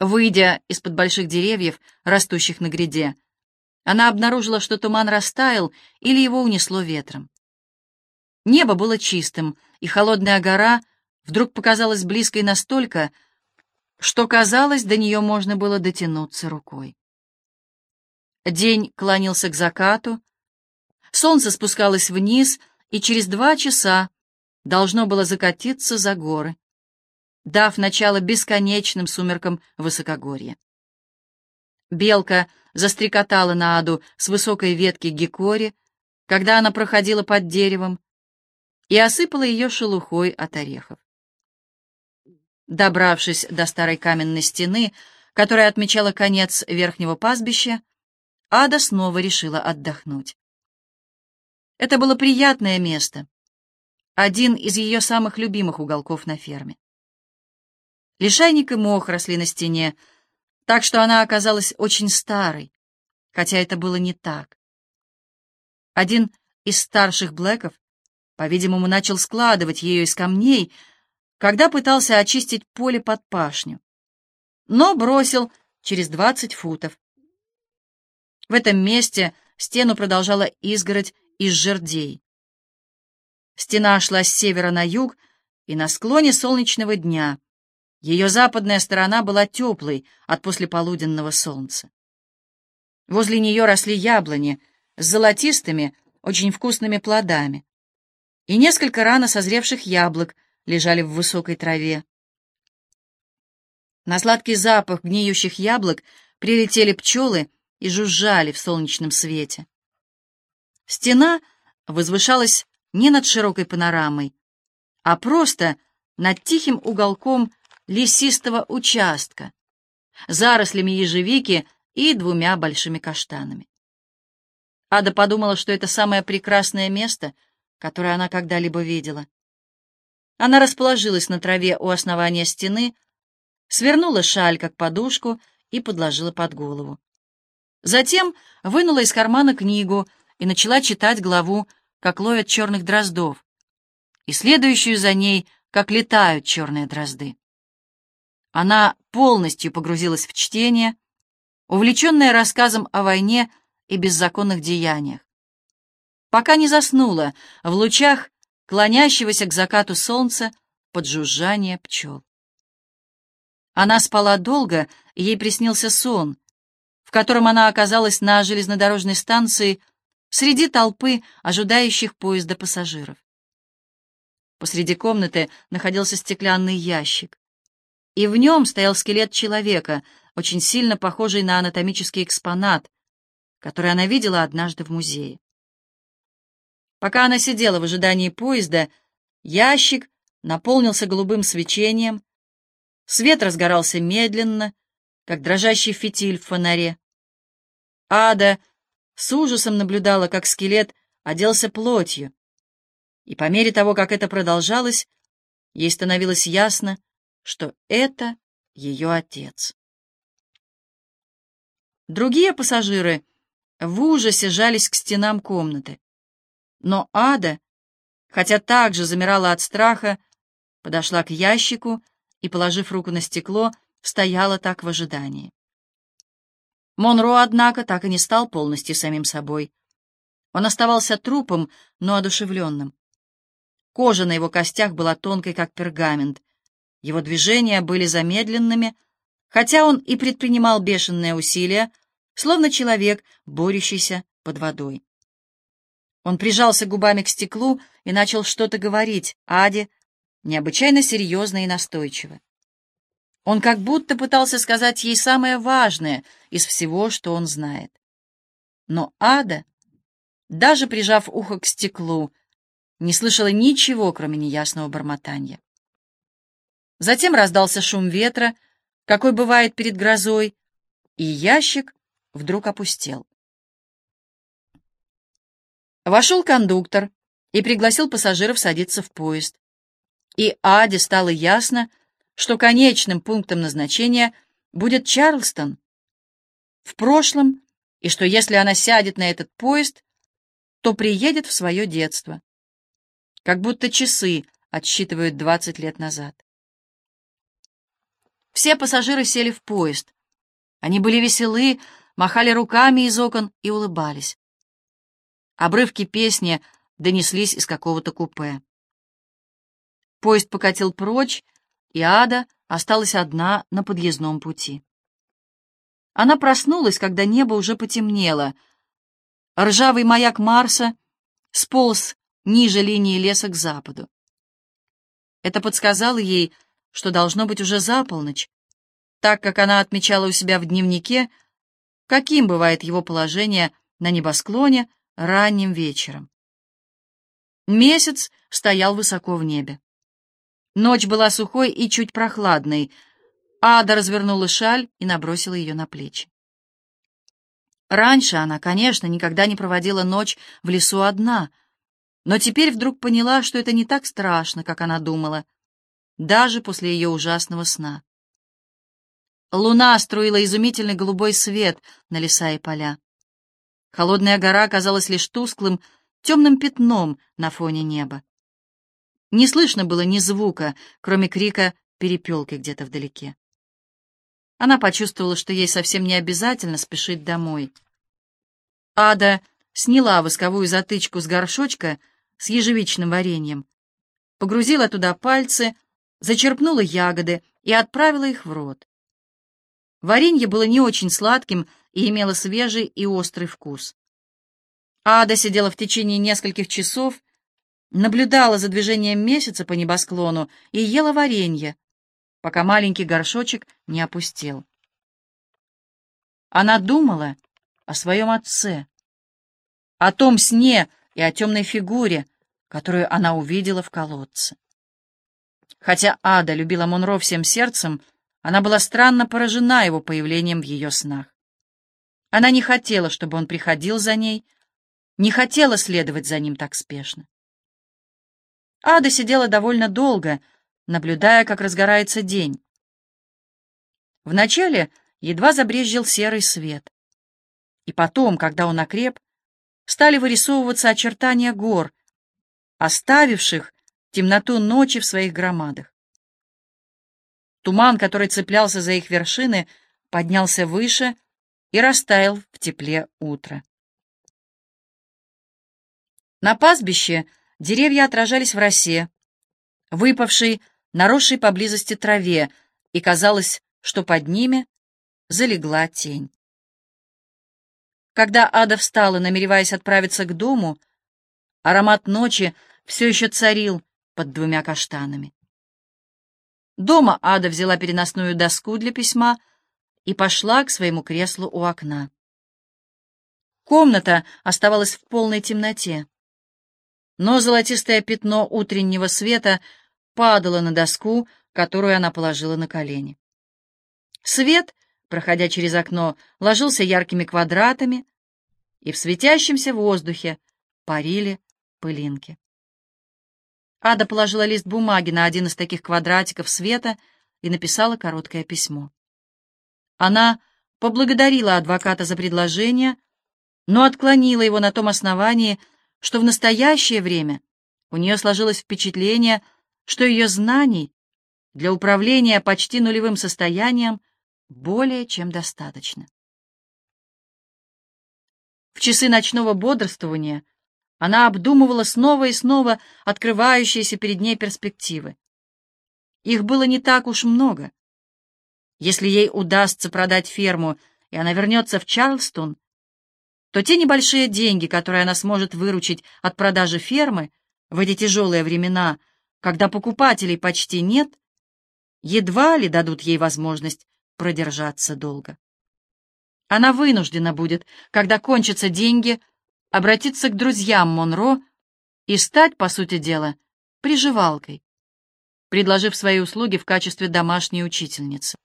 Выйдя из-под больших деревьев, растущих на гряде, она обнаружила, что туман растаял или его унесло ветром. Небо было чистым, и холодная гора вдруг показалась близкой настолько, что, казалось, до нее можно было дотянуться рукой. День клонился к закату, солнце спускалось вниз, и через два часа должно было закатиться за горы, дав начало бесконечным сумеркам высокогорья. Белка застрекотала на аду с высокой ветки гикори, когда она проходила под деревом, и осыпала ее шелухой от орехов. Добравшись до старой каменной стены, которая отмечала конец верхнего пастбища, Ада снова решила отдохнуть. Это было приятное место, один из ее самых любимых уголков на ферме. Лишайник и мох росли на стене, так что она оказалась очень старой, хотя это было не так. Один из старших Блэков, по-видимому, начал складывать ее из камней, когда пытался очистить поле под пашню, но бросил через двадцать футов. В этом месте стену продолжала изгородь из жердей. Стена шла с севера на юг, и на склоне солнечного дня ее западная сторона была теплой от послеполуденного солнца. Возле нее росли яблони с золотистыми, очень вкусными плодами, и несколько рано созревших яблок лежали в высокой траве. На сладкий запах гниющих яблок прилетели пчелы и жужжали в солнечном свете. Стена возвышалась не над широкой панорамой, а просто над тихим уголком лесистого участка, зарослями ежевики и двумя большими каштанами. Ада подумала, что это самое прекрасное место, которое она когда-либо видела. Она расположилась на траве у основания стены, свернула шаль как подушку и подложила под голову. Затем вынула из кармана книгу и начала читать главу «Как ловят черных дроздов» и следующую за ней «Как летают черные дрозды». Она полностью погрузилась в чтение, увлеченная рассказом о войне и беззаконных деяниях. Пока не заснула в лучах клонящегося к закату солнца под жужжание пчел. Она спала долго, и ей приснился сон, в котором она оказалась на железнодорожной станции среди толпы ожидающих поезда пассажиров. Посреди комнаты находился стеклянный ящик, и в нем стоял скелет человека, очень сильно похожий на анатомический экспонат, который она видела однажды в музее. Пока она сидела в ожидании поезда, ящик наполнился голубым свечением, свет разгорался медленно, как дрожащий фитиль в фонаре. Ада с ужасом наблюдала, как скелет оделся плотью, и по мере того, как это продолжалось, ей становилось ясно, что это ее отец. Другие пассажиры в ужасе жались к стенам комнаты. Но Ада, хотя также замирала от страха, подошла к ящику и, положив руку на стекло, стояла так в ожидании. Монро, однако, так и не стал полностью самим собой. Он оставался трупом, но одушевленным. Кожа на его костях была тонкой, как пергамент. Его движения были замедленными, хотя он и предпринимал бешеные усилия, словно человек, борющийся под водой. Он прижался губами к стеклу и начал что-то говорить Аде, необычайно серьезно и настойчиво. Он как будто пытался сказать ей самое важное из всего, что он знает. Но Ада, даже прижав ухо к стеклу, не слышала ничего, кроме неясного бормотания. Затем раздался шум ветра, какой бывает перед грозой, и ящик вдруг опустел. Вошел кондуктор и пригласил пассажиров садиться в поезд. И Аде стало ясно, что конечным пунктом назначения будет Чарльстон в прошлом, и что если она сядет на этот поезд, то приедет в свое детство. Как будто часы отсчитывают 20 лет назад. Все пассажиры сели в поезд. Они были веселы, махали руками из окон и улыбались. Обрывки песни донеслись из какого-то купе. Поезд покатил прочь, и Ада осталась одна на подъездном пути. Она проснулась, когда небо уже потемнело. Ржавый маяк Марса сполз ниже линии леса к западу. Это подсказало ей, что должно быть уже за полночь, так как она отмечала у себя в дневнике, каким бывает его положение на небосклоне ранним вечером. Месяц стоял высоко в небе. Ночь была сухой и чуть прохладной. Ада развернула шаль и набросила ее на плечи. Раньше она, конечно, никогда не проводила ночь в лесу одна, но теперь вдруг поняла, что это не так страшно, как она думала, даже после ее ужасного сна. Луна струила изумительный голубой свет на леса и поля. Холодная гора казалась лишь тусклым, темным пятном на фоне неба. Не слышно было ни звука, кроме крика перепелки где-то вдалеке. Она почувствовала, что ей совсем не обязательно спешить домой. Ада сняла восковую затычку с горшочка с ежевичным вареньем, погрузила туда пальцы, зачерпнула ягоды и отправила их в рот. Варенье было не очень сладким и имело свежий и острый вкус. Ада сидела в течение нескольких часов, наблюдала за движением месяца по небосклону и ела варенье, пока маленький горшочек не опустел. Она думала о своем отце, о том сне и о темной фигуре, которую она увидела в колодце. Хотя Ада любила Монро всем сердцем, она была странно поражена его появлением в ее снах. Она не хотела, чтобы он приходил за ней, не хотела следовать за ним так спешно. Ада сидела довольно долго, наблюдая, как разгорается день. Вначале едва забрезжил серый свет. И потом, когда он окреп, стали вырисовываться очертания гор, оставивших темноту ночи в своих громадах. Туман, который цеплялся за их вершины, поднялся выше и растаял в тепле утра. На пастбище Деревья отражались в росе, выпавшей, наросшей поблизости траве, и казалось, что под ними залегла тень. Когда Ада встала, намереваясь отправиться к дому, аромат ночи все еще царил под двумя каштанами. Дома Ада взяла переносную доску для письма и пошла к своему креслу у окна. Комната оставалась в полной темноте но золотистое пятно утреннего света падало на доску, которую она положила на колени. Свет, проходя через окно, ложился яркими квадратами, и в светящемся воздухе парили пылинки. Ада положила лист бумаги на один из таких квадратиков света и написала короткое письмо. Она поблагодарила адвоката за предложение, но отклонила его на том основании, что в настоящее время у нее сложилось впечатление, что ее знаний для управления почти нулевым состоянием более чем достаточно. В часы ночного бодрствования она обдумывала снова и снова открывающиеся перед ней перспективы. Их было не так уж много. Если ей удастся продать ферму, и она вернется в Чарльстон, то те небольшие деньги, которые она сможет выручить от продажи фермы в эти тяжелые времена, когда покупателей почти нет, едва ли дадут ей возможность продержаться долго. Она вынуждена будет, когда кончатся деньги, обратиться к друзьям Монро и стать, по сути дела, приживалкой, предложив свои услуги в качестве домашней учительницы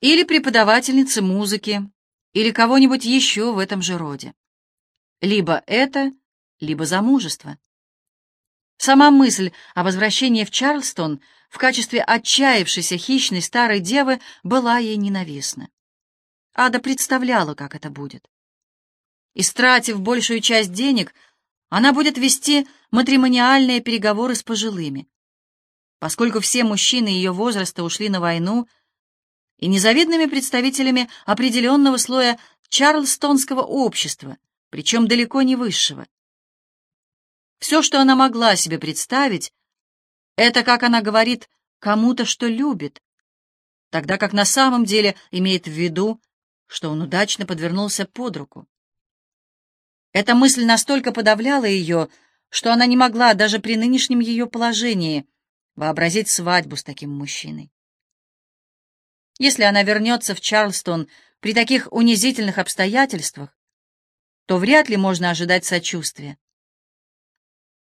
или преподавательницы музыки или кого-нибудь еще в этом же роде. Либо это, либо замужество. Сама мысль о возвращении в Чарльстон в качестве отчаявшейся хищной старой девы была ей ненавистна. Ада представляла, как это будет. Истратив большую часть денег, она будет вести матримониальные переговоры с пожилыми. Поскольку все мужчины ее возраста ушли на войну, и незавидными представителями определенного слоя чарльстонского общества, причем далеко не высшего. Все, что она могла себе представить, это, как она говорит, кому-то, что любит, тогда как на самом деле имеет в виду, что он удачно подвернулся под руку. Эта мысль настолько подавляла ее, что она не могла даже при нынешнем ее положении вообразить свадьбу с таким мужчиной. Если она вернется в Чарльстон при таких унизительных обстоятельствах, то вряд ли можно ожидать сочувствия.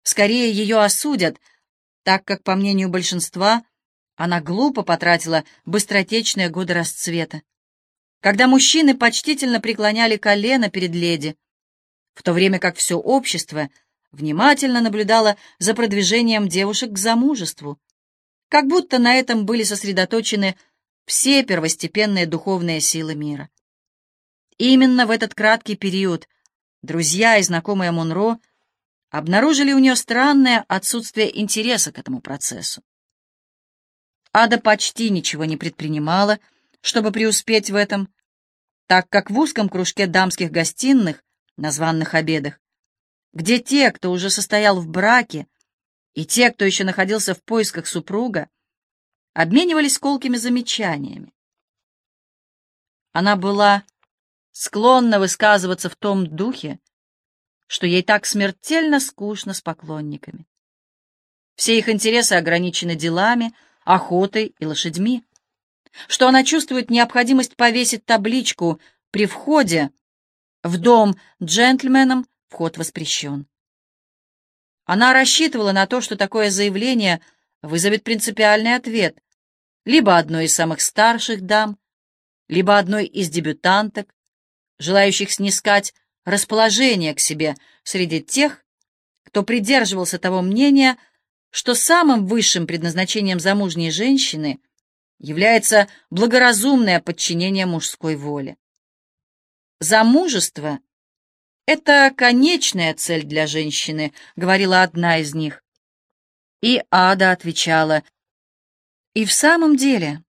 Скорее ее осудят, так как, по мнению большинства, она глупо потратила быстротечные годы расцвета, когда мужчины почтительно преклоняли колено перед леди, в то время как все общество внимательно наблюдало за продвижением девушек к замужеству, как будто на этом были сосредоточены все первостепенные духовные силы мира. именно в этот краткий период друзья и знакомые Монро обнаружили у нее странное отсутствие интереса к этому процессу. Ада почти ничего не предпринимала, чтобы преуспеть в этом, так как в узком кружке дамских гостиных на званных обедах, где те, кто уже состоял в браке, и те, кто еще находился в поисках супруга, обменивались колкими замечаниями. Она была склонна высказываться в том духе, что ей так смертельно скучно с поклонниками. Все их интересы ограничены делами, охотой и лошадьми, что она чувствует необходимость повесить табличку при входе в дом джентльменам вход воспрещен. Она рассчитывала на то, что такое заявление вызовет принципиальный ответ либо одной из самых старших дам, либо одной из дебютанток, желающих снискать расположение к себе среди тех, кто придерживался того мнения, что самым высшим предназначением замужней женщины является благоразумное подчинение мужской воле. Замужество — это конечная цель для женщины, говорила одна из них. И Ада отвечала, и в самом деле,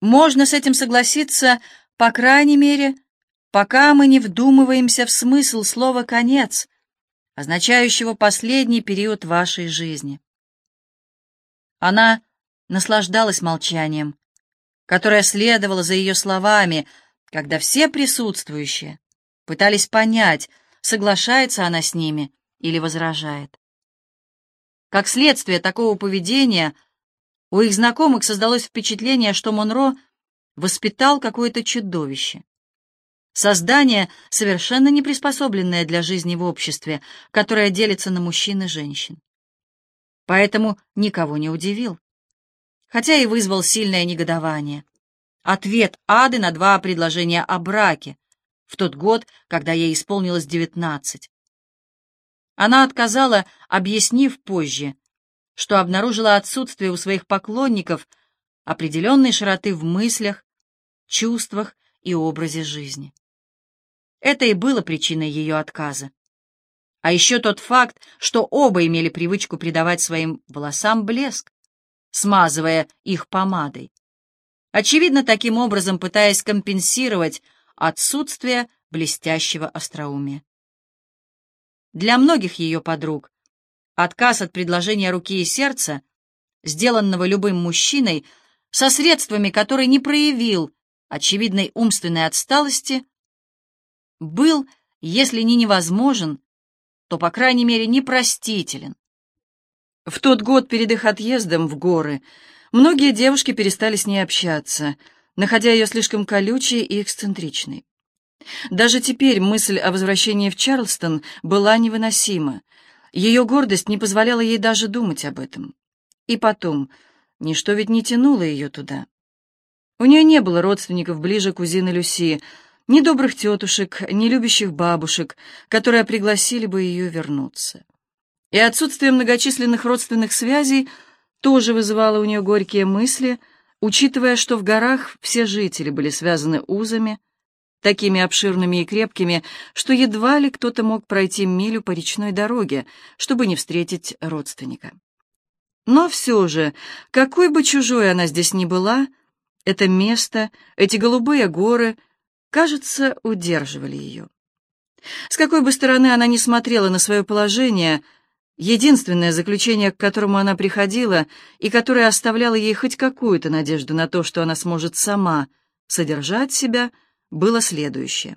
можно с этим согласиться, по крайней мере, пока мы не вдумываемся в смысл слова «конец», означающего последний период вашей жизни. Она наслаждалась молчанием, которое следовало за ее словами, когда все присутствующие пытались понять, соглашается она с ними или возражает. Как следствие такого поведения, у их знакомых создалось впечатление, что Монро воспитал какое-то чудовище. Создание, совершенно не приспособленное для жизни в обществе, которое делится на мужчин и женщин. Поэтому никого не удивил. Хотя и вызвал сильное негодование. Ответ Ады на два предложения о браке в тот год, когда ей исполнилось девятнадцать. Она отказала, объяснив позже, что обнаружила отсутствие у своих поклонников определенной широты в мыслях, чувствах и образе жизни. Это и было причиной ее отказа. А еще тот факт, что оба имели привычку придавать своим волосам блеск, смазывая их помадой. Очевидно, таким образом пытаясь компенсировать отсутствие блестящего остроумия. Для многих ее подруг отказ от предложения руки и сердца, сделанного любым мужчиной, со средствами, которые не проявил очевидной умственной отсталости, был, если не невозможен, то, по крайней мере, непростителен. В тот год перед их отъездом в горы многие девушки перестали с ней общаться, находя ее слишком колючей и эксцентричной. Даже теперь мысль о возвращении в Чарльстон была невыносима. Ее гордость не позволяла ей даже думать об этом. И потом, ничто ведь не тянуло ее туда. У нее не было родственников ближе кузины Люси, ни добрых тетушек, ни любящих бабушек, которые пригласили бы ее вернуться. И отсутствие многочисленных родственных связей тоже вызывало у нее горькие мысли, учитывая, что в горах все жители были связаны узами, такими обширными и крепкими, что едва ли кто-то мог пройти милю по речной дороге, чтобы не встретить родственника. Но все же, какой бы чужой она здесь ни была, это место, эти голубые горы, кажется, удерживали ее. С какой бы стороны она ни смотрела на свое положение, единственное заключение, к которому она приходила и которое оставляло ей хоть какую-то надежду на то, что она сможет сама содержать себя, было следующее.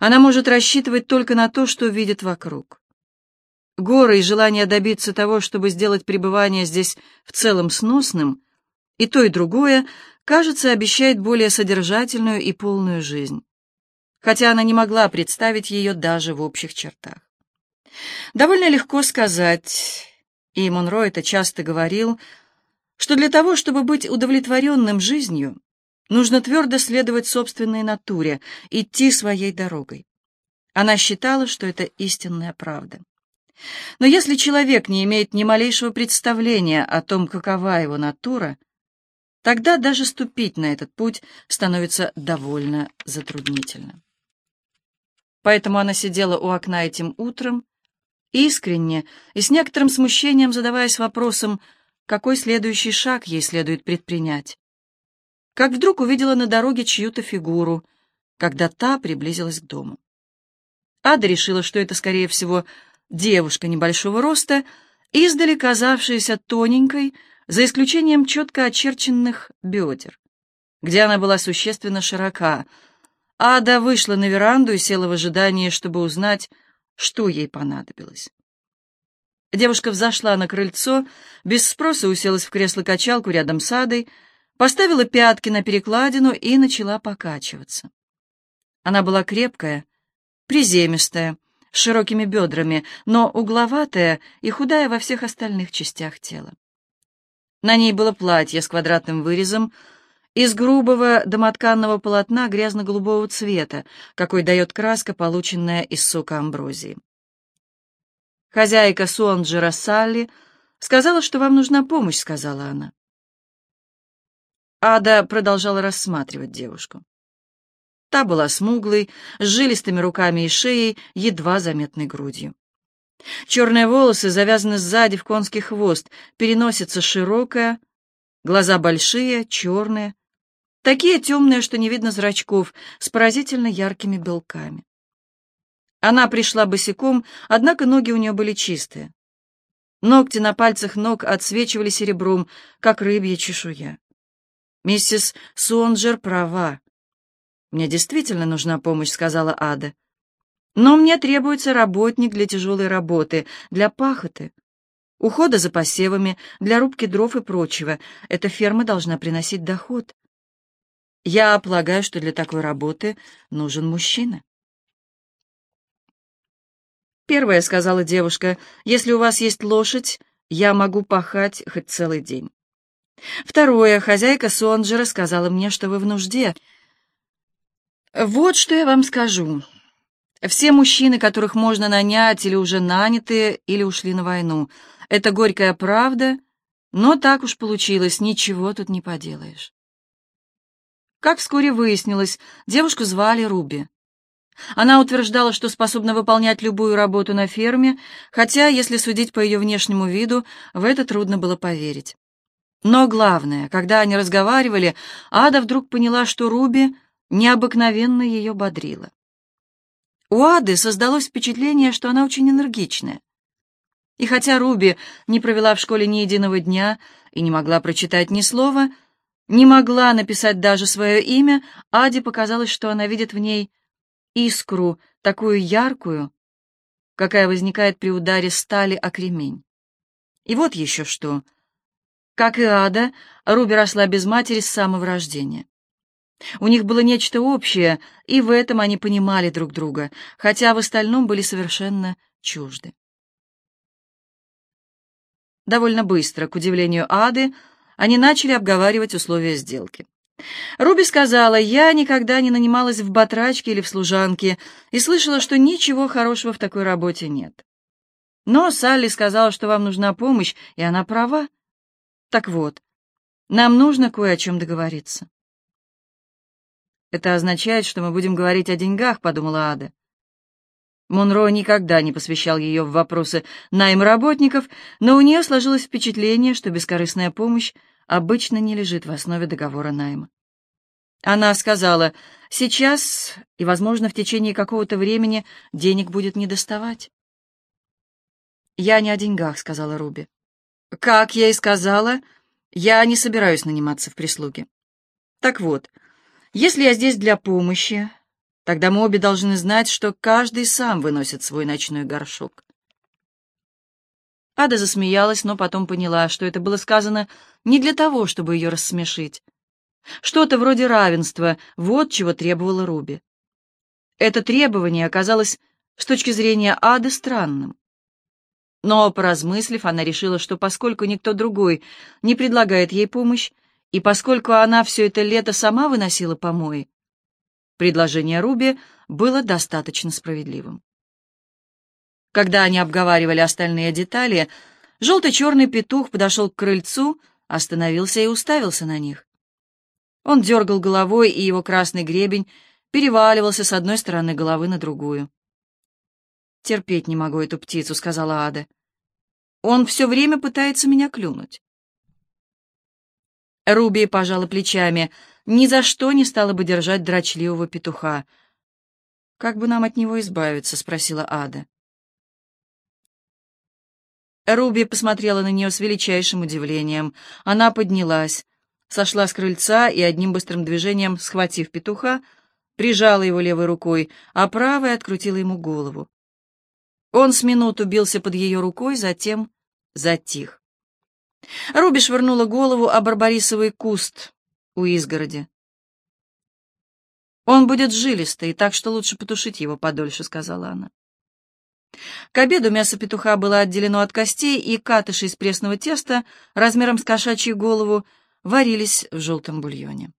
Она может рассчитывать только на то, что видит вокруг. Горы и желание добиться того, чтобы сделать пребывание здесь в целом сносным, и то, и другое, кажется, обещает более содержательную и полную жизнь хотя она не могла представить ее даже в общих чертах. Довольно легко сказать, и Монро это часто говорил, что для того, чтобы быть удовлетворенным жизнью, нужно твердо следовать собственной натуре, идти своей дорогой. Она считала, что это истинная правда. Но если человек не имеет ни малейшего представления о том, какова его натура, тогда даже ступить на этот путь становится довольно затруднительно. Поэтому она сидела у окна этим утром, искренне и с некоторым смущением задаваясь вопросом, какой следующий шаг ей следует предпринять. Как вдруг увидела на дороге чью-то фигуру, когда та приблизилась к дому. Ада решила, что это, скорее всего, девушка небольшого роста, издали казавшаяся тоненькой, за исключением четко очерченных бедер, где она была существенно широка — Ада вышла на веранду и села в ожидании, чтобы узнать, что ей понадобилось. Девушка взошла на крыльцо, без спроса уселась в кресло-качалку рядом с Адой, поставила пятки на перекладину и начала покачиваться. Она была крепкая, приземистая, с широкими бедрами, но угловатая и худая во всех остальных частях тела. На ней было платье с квадратным вырезом, из грубого домотканного полотна грязно-голубого цвета, какой дает краска, полученная из сока амброзии. «Хозяйка Суанджера Салли сказала, что вам нужна помощь», — сказала она. Ада продолжала рассматривать девушку. Та была смуглой, с жилистыми руками и шеей, едва заметной грудью. Черные волосы завязаны сзади в конский хвост, переносица широкая, глаза большие, черные, такие темные, что не видно зрачков, с поразительно яркими белками. Она пришла босиком, однако ноги у нее были чистые. Ногти на пальцах ног отсвечивали серебром, как рыбья чешуя. «Миссис Суонджер права. Мне действительно нужна помощь», — сказала Ада. «Но мне требуется работник для тяжелой работы, для пахоты, ухода за посевами, для рубки дров и прочего. Эта ферма должна приносить доход. Я полагаю, что для такой работы нужен мужчина. Первое, — сказала девушка, — если у вас есть лошадь, я могу пахать хоть целый день. Второе, хозяйка Сонджера сказала мне, что вы в нужде. Вот что я вам скажу. Все мужчины, которых можно нанять, или уже наняты, или ушли на войну. Это горькая правда, но так уж получилось, ничего тут не поделаешь. Как вскоре выяснилось, девушку звали Руби. Она утверждала, что способна выполнять любую работу на ферме, хотя, если судить по ее внешнему виду, в это трудно было поверить. Но главное, когда они разговаривали, Ада вдруг поняла, что Руби необыкновенно ее бодрила. У Ады создалось впечатление, что она очень энергичная. И хотя Руби не провела в школе ни единого дня и не могла прочитать ни слова, не могла написать даже свое имя, Аде показалось, что она видит в ней искру, такую яркую, какая возникает при ударе стали о кремень. И вот еще что. Как и Ада, Руби росла без матери с самого рождения. У них было нечто общее, и в этом они понимали друг друга, хотя в остальном были совершенно чужды. Довольно быстро, к удивлению Ады, они начали обговаривать условия сделки. Руби сказала, я никогда не нанималась в батрачке или в служанке и слышала, что ничего хорошего в такой работе нет. Но Салли сказала, что вам нужна помощь, и она права. Так вот, нам нужно кое о чем договориться. Это означает, что мы будем говорить о деньгах, подумала Ада. Монро никогда не посвящал ее в вопросы найма работников, но у нее сложилось впечатление, что бескорыстная помощь обычно не лежит в основе договора найма. Она сказала, сейчас и, возможно, в течение какого-то времени денег будет не доставать. «Я не о деньгах», — сказала Руби. «Как я и сказала, я не собираюсь наниматься в прислуге. Так вот, если я здесь для помощи, тогда мы обе должны знать, что каждый сам выносит свой ночной горшок». Ада засмеялась, но потом поняла, что это было сказано не для того, чтобы ее рассмешить. Что-то вроде равенства, вот чего требовала Руби. Это требование оказалось с точки зрения Ады странным. Но, поразмыслив, она решила, что поскольку никто другой не предлагает ей помощь, и поскольку она все это лето сама выносила помои, предложение Руби было достаточно справедливым. Когда они обговаривали остальные детали, желто-черный петух подошел к крыльцу, остановился и уставился на них. Он дергал головой, и его красный гребень переваливался с одной стороны головы на другую. «Терпеть не могу эту птицу», — сказала Ада. «Он все время пытается меня клюнуть». Руби пожала плечами. Ни за что не стала бы держать дрочливого петуха. «Как бы нам от него избавиться?» — спросила Ада. Руби посмотрела на нее с величайшим удивлением. Она поднялась, сошла с крыльца и одним быстрым движением, схватив петуха, прижала его левой рукой, а правой открутила ему голову. Он с минуту бился под ее рукой, затем затих. Руби швырнула голову о барбарисовый куст у изгороди. «Он будет жилистый, так что лучше потушить его подольше», — сказала она. К обеду мясо петуха было отделено от костей, и катыши из пресного теста размером с кошачью голову варились в желтом бульоне.